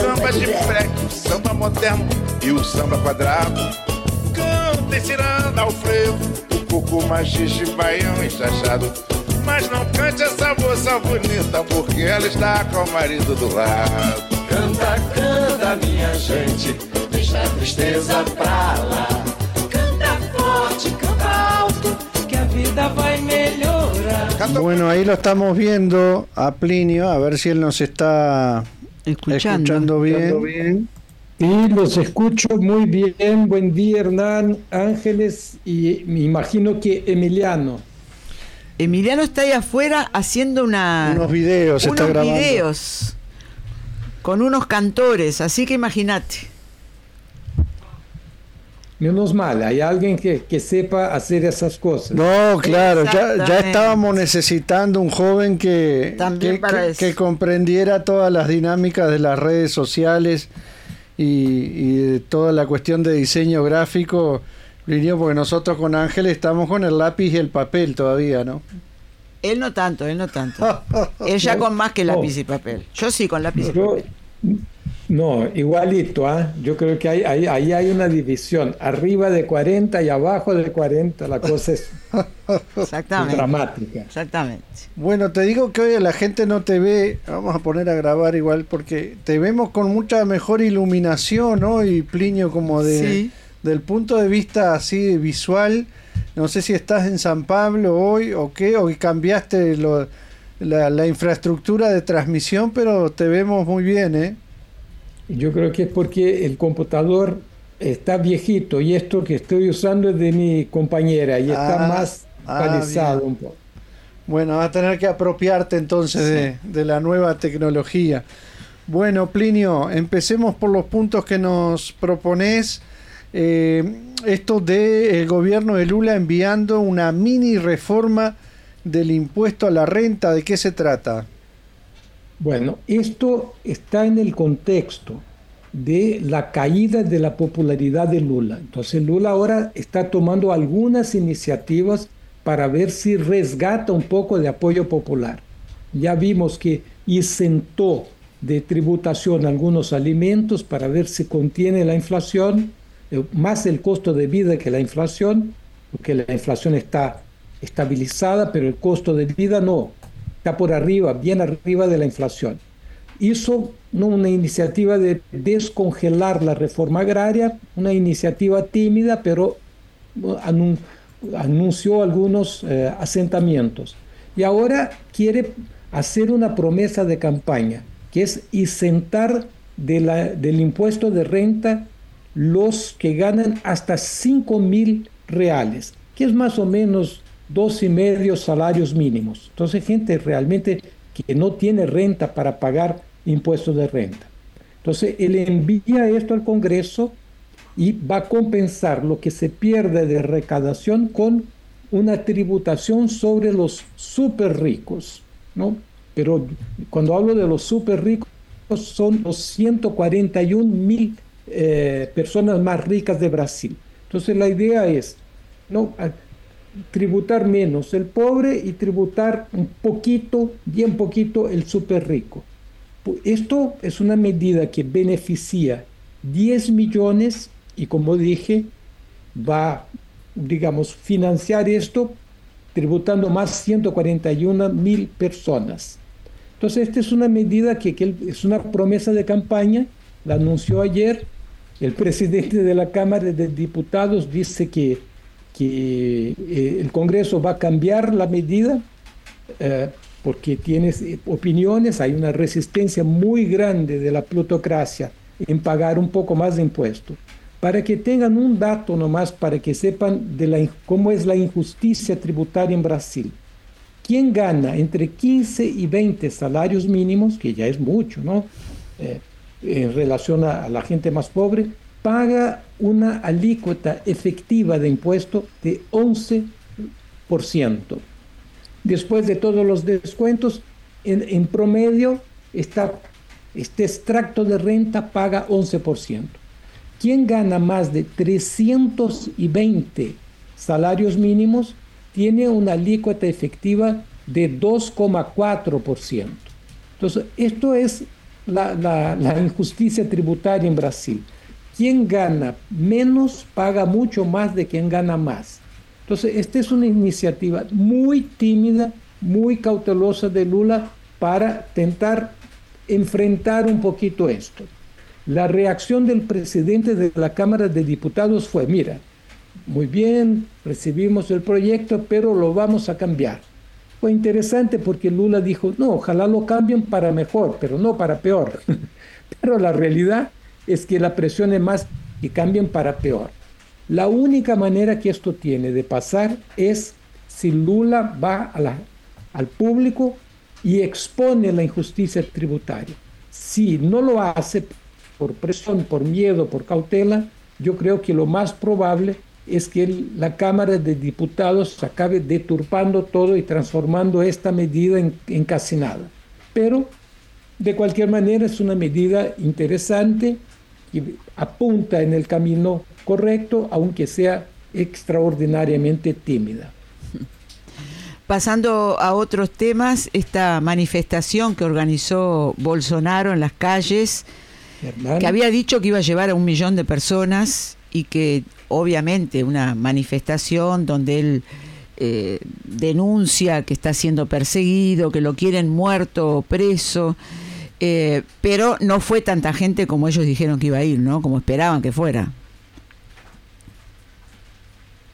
Samba de freque, o samba moderno e o samba quadrado. Cantem ciranda ao frevo, o coco machixe, baião e chachado. Mas não cante essa moça bonita, porque ela está com o marido do lado. Canta, canta, minha gente, deixa a tristeza pra lá. Canta forte, canta alto, que a vida vai melhorar. Canta Bueno, ahí lo estamos viendo a Plinio, a ver si él nos está Escuchando. escuchando bien. Y los escucho muy bien. Buen día, Hernán, Ángeles y me imagino que Emiliano. Emiliano está ahí afuera haciendo una, Unos videos, está unos grabando. videos con unos cantores, así que imagínate. Menos mal, hay alguien que, que sepa hacer esas cosas. No, claro, ya, ya estábamos necesitando un joven que, que, que- comprendiera todas las dinámicas de las redes sociales y, y de toda la cuestión de diseño gráfico. Plinio, porque nosotros con Ángel estamos con el lápiz y el papel todavía, ¿no? Él no tanto, él no tanto. Él ya con más que lápiz y papel. Yo sí con lápiz y papel. No, igualito, ¿ah? Yo creo que ahí, ahí, ahí hay una división. Arriba de 40 y abajo de 40, la cosa es Exactamente. dramática. Exactamente. Bueno, te digo que hoy la gente no te ve, vamos a poner a grabar igual, porque te vemos con mucha mejor iluminación, ¿no? Y Plinio como de, Sí. del punto de vista así visual, no sé si estás en San Pablo hoy o qué, o que cambiaste lo- la, la infraestructura de transmisión, pero te vemos muy bien, ¿eh? Yo creo que es porque el computador está viejito y esto que estoy usando es de mi compañera y está Ah, más ah, actualizado bien. un poco. Bueno, vas a tener que apropiarte entonces de, de la nueva tecnología. Bueno, Plinio, empecemos por los puntos que nos propones. Eh, esto de el gobierno de Lula enviando una mini reforma del impuesto a la renta, ¿de qué se trata? Bueno, esto está en el contexto de la caída de la popularidad de Lula. Entonces Lula ahora está tomando algunas iniciativas para ver si resgata un poco de apoyo popular. Ya vimos que isentó de tributación algunos alimentos para ver si contiene la inflación, eh, más el costo de vida que la inflación, porque la inflación está estabilizada, pero el costo de vida no, está por arriba, bien arriba de la inflación. Hizo una iniciativa de descongelar la reforma agraria, una iniciativa tímida, pero anunció algunos eh, asentamientos. Y ahora quiere hacer una promesa de campaña, que es isentar del impuesto de renta los que ganan hasta 5 mil reales, que es más o menos dos y medio salarios mínimos. Entonces, gente realmente que no tiene renta para pagar impuestos de renta. Entonces, él envía esto al Congreso y va a compensar lo que se pierde de recaudación con una tributación sobre los súper ricos, ¿no? Pero cuando hablo de los súper ricos, son los 141 mil eh, personas más ricas de Brasil. Entonces la idea es no tributar menos el pobre y tributar un poquito, bien poquito el súper rico. Esto es una medida que beneficia 10 millones y como dije, va, digamos, financiar esto tributando más 141 mil personas. Entonces, esta es una medida que, que es una promesa de campaña, la anunció ayer. El presidente de la Cámara de Diputados dice que, que eh, el Congreso va a cambiar la medida eh, porque tiene eh, opiniones, hay una resistencia muy grande de la plutocracia en pagar un poco más de impuestos. Para que tengan un dato nomás, para que sepan de la, cómo es la injusticia tributaria en Brasil. Quien gana entre 15 y 20 salarios mínimos, que ya es mucho, ¿no? en relación a, la gente más pobre, paga una alícuota efectiva de impuesto de 11%. Después de todos los descuentos, en, promedio, este extracto de renta paga 11%. Quien gana más de 320 salarios mínimos tiene una alícuota efectiva de 2,4%. Entonces, esto es la, la, injusticia tributaria en Brasil. Quien gana menos paga mucho más de quien gana más. Entonces, esta es una iniciativa muy tímida, muy cautelosa de Lula para tentar enfrentar un poquito esto. La reacción del presidente de la Cámara de Diputados fue, mira, muy bien, recibimos el proyecto, pero lo vamos a cambiar. Fue interesante porque Lula dijo, no, ojalá lo cambien para mejor, pero no para peor. pero la realidad es que la presión es más que cambien para peor. La única manera que esto tiene de pasar es si Lula va al público y expone la injusticia tributaria. Si no lo hace por presión, por miedo, por cautela, yo creo que lo más probable es que la Cámara de Diputados acabe deturpando todo y transformando esta medida en, casi nada. Pero, de cualquier manera, es una medida interesante y apunta en el camino correcto, aunque sea extraordinariamente tímida. Pasando a otros temas, esta manifestación que organizó Bolsonaro en las calles, que había dicho que iba a llevar a un millón de personas y que obviamente una manifestación donde él eh, denuncia que está siendo perseguido, que lo quieren muerto o preso, eh, pero no fue tanta gente como ellos dijeron que iba a ir, ¿no? Como esperaban que fuera.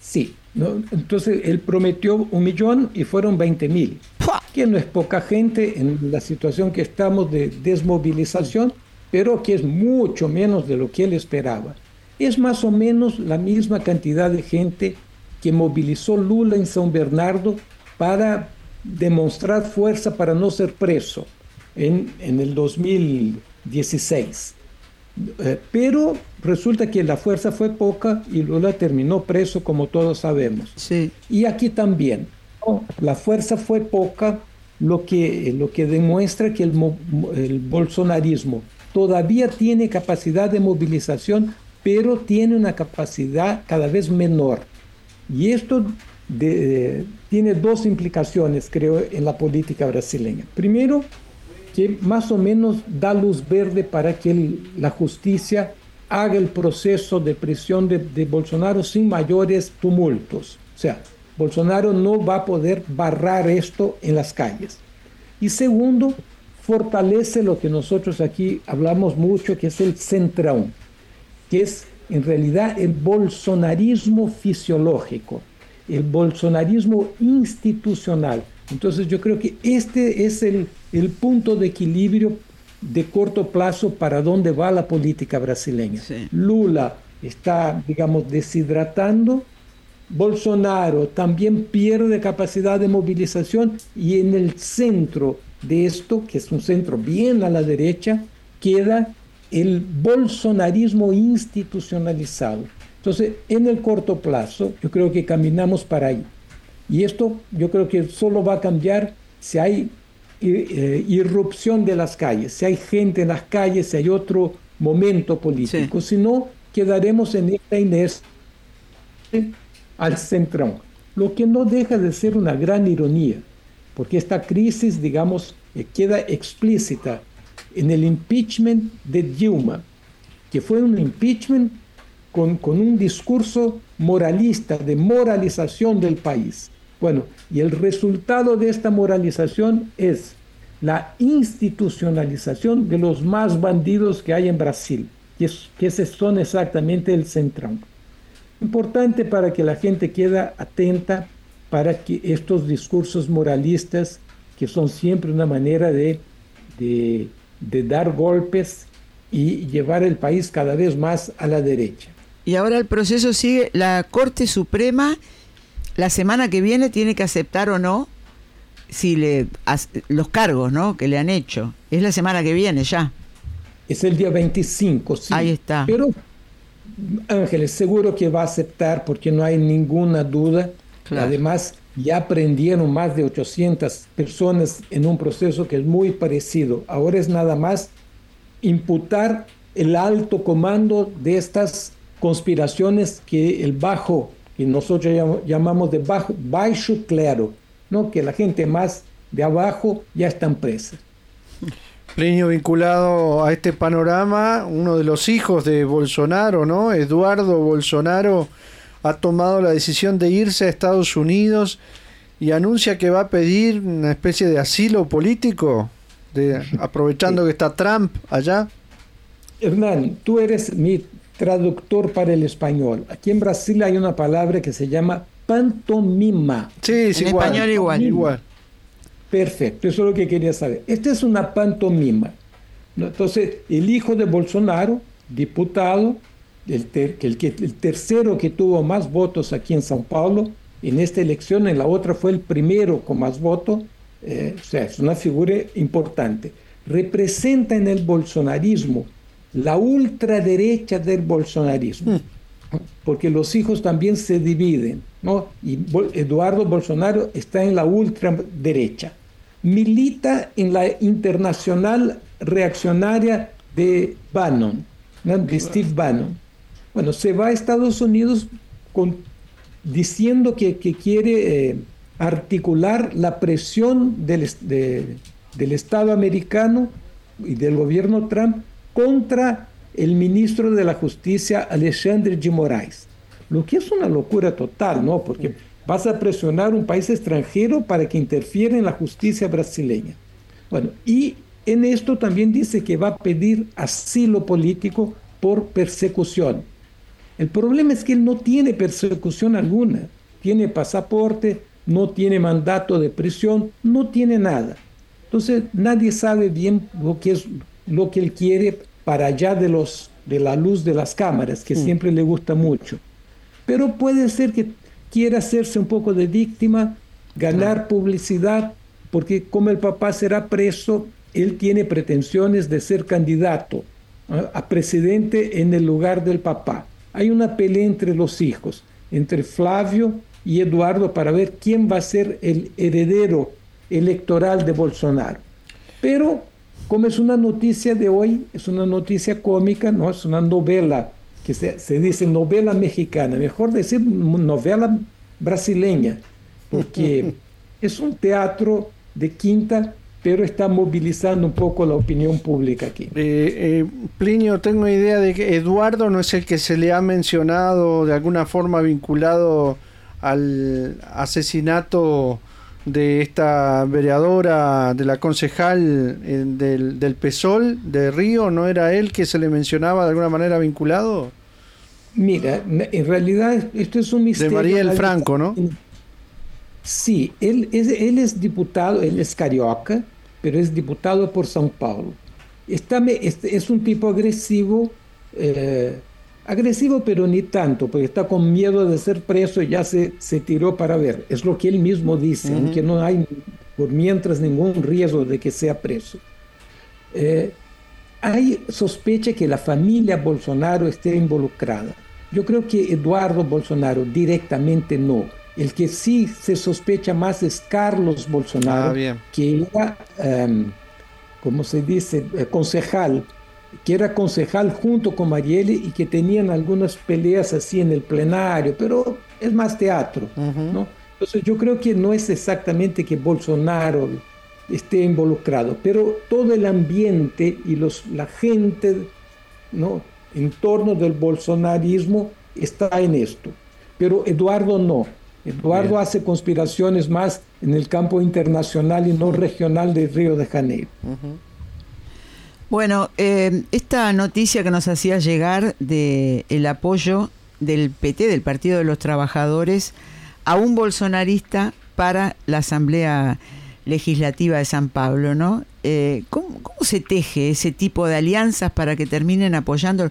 Sí, entonces él prometió un millón y fueron 20 mil, que no es poca gente en la situación que estamos de desmovilización, pero que es mucho menos de lo que él esperaba. Es más o menos la misma cantidad de gente que movilizó Lula en San Bernardo para demostrar fuerza para no ser preso en, el 2016. Eh, pero resulta que la fuerza fue poca y Lula terminó preso, como todos sabemos. Sí. Y aquí también, la fuerza fue poca, lo que, lo que demuestra que el, el bolsonarismo todavía tiene capacidad de movilización pero tiene una capacidad cada vez menor. Y esto tiene dos implicaciones, creo, en la política brasileña. Primero, que más o menos da luz verde para que la justicia haga el proceso de prisión de, Bolsonaro sin mayores tumultos. O sea, Bolsonaro no va a poder barrar esto en las calles. Y segundo, fortalece lo que nosotros aquí hablamos mucho, que es el centrón que es en realidad el bolsonarismo fisiológico, el bolsonarismo institucional. Entonces yo creo que este es el, el punto de equilibrio de corto plazo para dónde va la política brasileña. Lula está, digamos, deshidratando, Bolsonaro también pierde capacidad de movilización y en el centro de esto, que es un centro bien a la derecha, queda el bolsonarismo institucionalizado. Entonces, en el corto plazo, yo creo que caminamos para ahí. Y esto yo creo que solo va a cambiar si hay eh, irrupción de las calles, si hay gente en las calles, si hay otro momento político. Si no, quedaremos en esta inercia al centrón. Lo que no deja de ser una gran ironía, porque esta crisis, digamos, eh, queda explícita en el impeachment de Dilma, que fue un impeachment con, con, un discurso moralista, de moralización del país. Bueno, y el resultado de esta moralización es la institucionalización de los más bandidos que hay en Brasil, que, es, que son exactamente el centrón. Importante para que la gente quede atenta para que estos discursos moralistas, que son siempre una manera de, de de dar golpes y llevar el país cada vez más a la derecha. Y ahora el proceso sigue, la Corte Suprema la semana que viene tiene que aceptar o no si le los cargos, ¿no? que le han hecho. Es la semana que viene ya. Es el día 25, sí. Ahí está. Pero Ángeles, seguro que va a aceptar porque no hay ninguna duda. Además, ya aprendieron más de 800 personas en un proceso que es muy parecido. Ahora es nada más imputar el alto comando de estas conspiraciones que el bajo, que nosotros llamamos de bajo, bajo clero, ¿no? que la gente más de abajo ya están presas. Plinio vinculado a este panorama, uno de los hijos de Bolsonaro, ¿no? Eduardo Bolsonaro ha tomado la decisión de irse a Estados Unidos y anuncia que va a pedir una especie de asilo político, de, aprovechando que está Trump allá. Hernán, tú eres mi traductor para el español. Aquí en Brasil hay una palabra que se llama pantomima. Sí, en español igual. igual. Perfecto, eso es lo que quería saber. Esta es una pantomima. Entonces, el hijo de Bolsonaro, diputado, el, el, el, tercero que tuvo más votos aquí en São Paulo, en esta elección, en la otra fue el primero con más votos, eh, o sea, es una figura importante. Representa en el bolsonarismo la ultraderecha del bolsonarismo, mm. porque los hijos también se dividen, ¿no? Y Eduardo Bolsonaro está en la ultraderecha milita en la internacional reaccionaria de Bannon, de Steve Bannon. Bueno, se va a Estados Unidos con, diciendo que, quiere eh, articular la presión del, del Estado americano y del gobierno Trump contra el ministro de la Justicia, Alexandre de Moraes. Lo que es una locura total, ¿no? Porque Vas a presionar un país extranjero para que interfiera en la justicia brasileña. Bueno, y en esto también dice que va a pedir asilo político por persecución. El problema es que él no tiene persecución alguna. Tiene pasaporte, no tiene mandato de prisión, no tiene nada. Entonces nadie sabe bien lo que es lo que él quiere para allá de los de la luz de las cámaras, que mm. siempre le gusta mucho. Pero puede ser que quiere hacerse un poco de víctima, ganar publicidad, porque como el papá será preso, él tiene pretensiones de ser candidato a presidente en el lugar del papá. Hay una pelea entre los hijos, entre Flavio y Eduardo, para ver quién va a ser el heredero electoral de Bolsonaro. Pero como es una noticia de hoy, es una noticia cómica, no es una novela que se, dice novela mexicana, mejor decir novela brasileña, porque es un teatro de quinta, pero está movilizando un poco la opinión pública aquí. Eh, eh, Plinio, tengo idea de que Eduardo no es el que se le ha mencionado de alguna forma vinculado al asesinato de esta vereadora, de la concejal eh, del, del PESOL de Río, ¿no era él que se le mencionaba de alguna manera vinculado? Mira, en realidad esto es un misterio. De Mariel Franco, ¿no? Sí, él es, él es diputado, él es carioca, pero es diputado por São Paulo. Está, es, un tipo agresivo, eh, agresivo pero ni tanto, porque está con miedo de ser preso y ya se, se tiró para ver. Es lo que él mismo dice, aunque no hay por mientras ningún riesgo de que sea preso. Eh, hay sospecha que la familia Bolsonaro esté involucrada. Yo creo que Eduardo Bolsonaro directamente no. El que sí se sospecha más es Carlos Bolsonaro, ah, que era, um, como se dice, eh, concejal, que era concejal junto con Marielle y que tenían algunas peleas así en el plenario, pero es más teatro, ¿no? Entonces yo creo que no es exactamente que Bolsonaro esté involucrado, pero todo el ambiente y los, la gente ¿no? en torno del bolsonarismo está en esto. Pero Eduardo no. Eduardo hace conspiraciones más en el campo internacional y no regional de Río de Janeiro. Bueno, eh, esta noticia que nos hacía llegar de el apoyo del PT, del Partido de los Trabajadores, a un bolsonarista para la Asamblea legislativa de San Pablo, ¿no? Eh, ¿cómo, se teje ese tipo de alianzas para que terminen apoyando?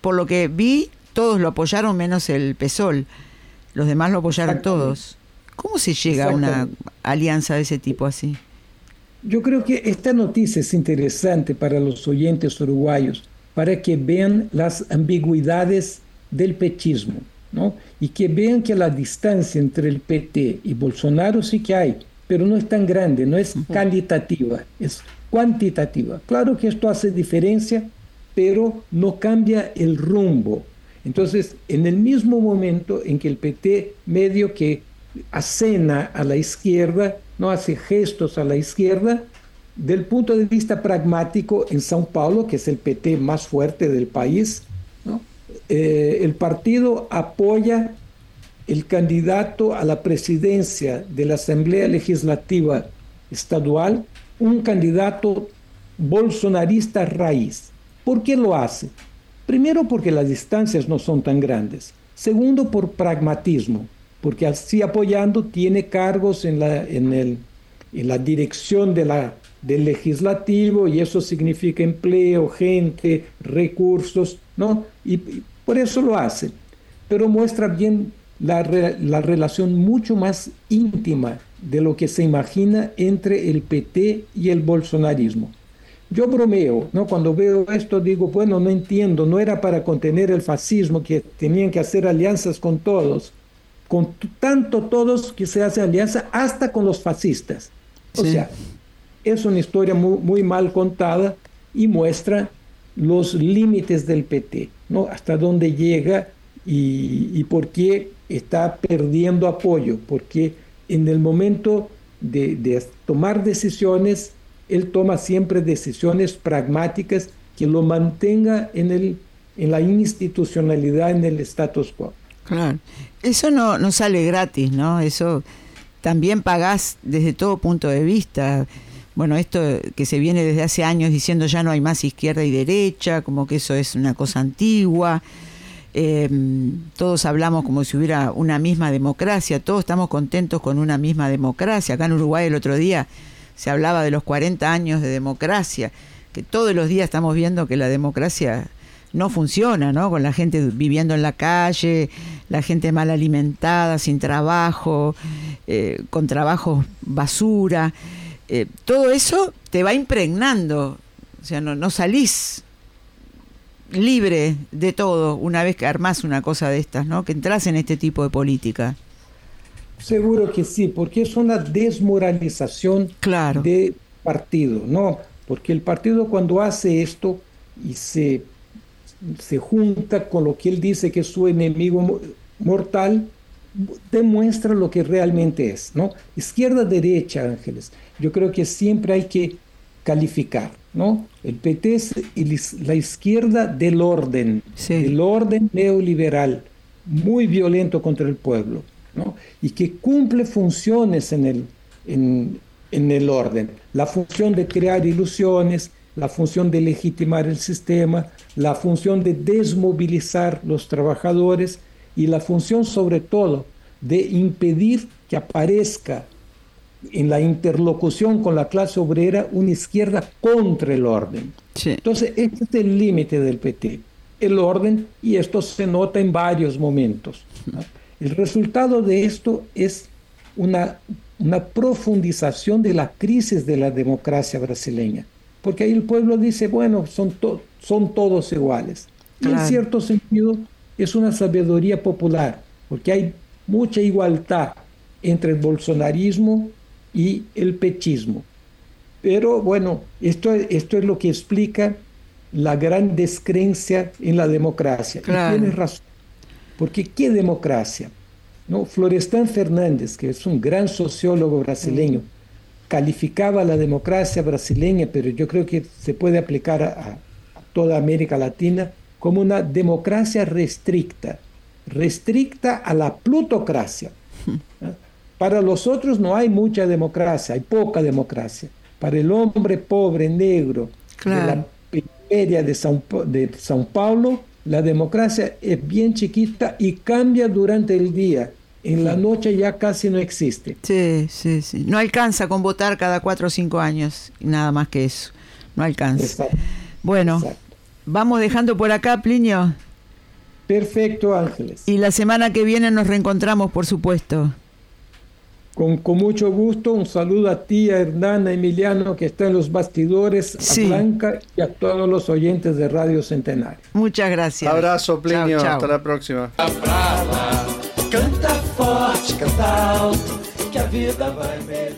Por lo que vi, todos lo apoyaron menos el PSOL, los demás lo apoyaron todos. ¿Cómo se llega a una alianza de ese tipo así? Yo creo que esta noticia es interesante para los oyentes uruguayos, para que vean las ambigüedades del petismo, ¿no? Y que vean que la distancia entre el PT y Bolsonaro sí que hay, pero no es tan grande, no es calitativa, es cuantitativa. Claro que esto hace diferencia, pero no cambia el rumbo. Entonces, en el mismo momento en que el PT medio que acena a la izquierda, no hace gestos a la izquierda, del punto de vista pragmático, en São Paulo, que es el PT más fuerte del país, eh, el partido apoya el candidato a la presidencia de la Asamblea Legislativa Estadual, un candidato bolsonarista raíz. ¿Por qué lo hace? Primero porque las distancias no son tan grandes. Segundo por pragmatismo, porque así apoyando tiene cargos en la, en el, en la dirección de la, del legislativo y eso significa empleo, gente, recursos, ¿no? Y, por eso lo hace. Pero muestra bien la, la relación mucho más íntima de lo que se imagina entre el PT y el bolsonarismo. Yo bromeo, ¿no? Cuando veo esto digo, bueno, no entiendo, no era para contener el fascismo que tenían que hacer alianzas con todos, con tanto todos que se hace alianza hasta con los fascistas. O sea, es una historia muy, muy, mal contada y muestra los límites del PT, ¿no? Hasta dónde llega y, y por qué está perdiendo apoyo, porque en el momento de, de tomar decisiones, él toma siempre decisiones pragmáticas que lo mantenga en, el, en la institucionalidad, en el status quo. Claro, eso no, no sale gratis, ¿no? Eso también pagás desde todo punto de vista. Bueno, esto que se viene desde hace años diciendo ya no hay más izquierda y derecha, como que eso es una cosa antigua. Em, todos hablamos como si hubiera una misma democracia, todos estamos contentos con una misma democracia. Acá en Uruguay el otro día se hablaba de los 40 años de democracia, que todos los días estamos viendo que la democracia no funciona, ¿no? Con la gente viviendo en la calle, la gente mal alimentada, sin trabajo, eh, con trabajo basura. Eh, todo eso te va impregnando, o sea, no, no salís libre de todo una vez que armás una cosa de estas, ¿no? Que entras en este tipo de política. Seguro que sí, porque es una desmoralización claro. de partido, ¿no? Porque el partido cuando hace esto y se, se junta con lo que él dice que es su enemigo mortal, demuestra lo que realmente es, ¿no? Izquierda, derecha, Ángeles. Yo creo que siempre hay que calificar, ¿no? El PT es la izquierda del orden, sí. el orden neoliberal, muy violento contra el pueblo y que cumple funciones en el, en, en el orden. La función de crear ilusiones, la función de legitimar el sistema, la función de desmovilizar los trabajadores y la función sobre todo de impedir que aparezca en la interlocución con la clase obrera una izquierda contra el orden. Sí. Entonces, este es el límite del PT, el orden, y esto se nota en varios momentos. ¿no? El resultado de esto es una, una profundización de la crisis de la democracia brasileña, porque ahí el pueblo dice, bueno, son, to son todos iguales. Claro. Y en cierto sentido es una sabiduría popular, porque hay mucha igualdad entre el bolsonarismo y el pechismo. Pero bueno, esto, esto es lo que explica la gran descreencia en la democracia. Claro. Y tienes razón. Porque ¿qué democracia? ¿No? Florestan Fernández, que es un gran sociólogo brasileño, mm. Calificaba la democracia brasileña, pero yo creo que se puede aplicar a, a toda América Latina, como una democracia restricta, restricta a la plutocracia. ¿no? Para los otros no hay mucha democracia, hay poca democracia. Para el hombre pobre, negro, claro. de la periferia de São, de São Paulo, la democracia es bien chiquita y cambia durante el día. En la noche ya casi no existe. Sí, sí, sí. No alcanza con votar cada cuatro o cinco años, nada más que eso. No alcanza. Exacto. Bueno, Exacto. vamos dejando por acá, Plinio. Perfecto, Ángeles. Y la semana que viene nos reencontramos, por supuesto. Con, con, mucho gusto, un saludo a ti, a Hernán, Emiliano, que está en los bastidores, a Blanca y a todos los oyentes de Radio Centenario. Muchas gracias. Abrazo, Plinio. Chao, chao. Hasta la próxima. Forte, canta alto, que a vida vai melhor.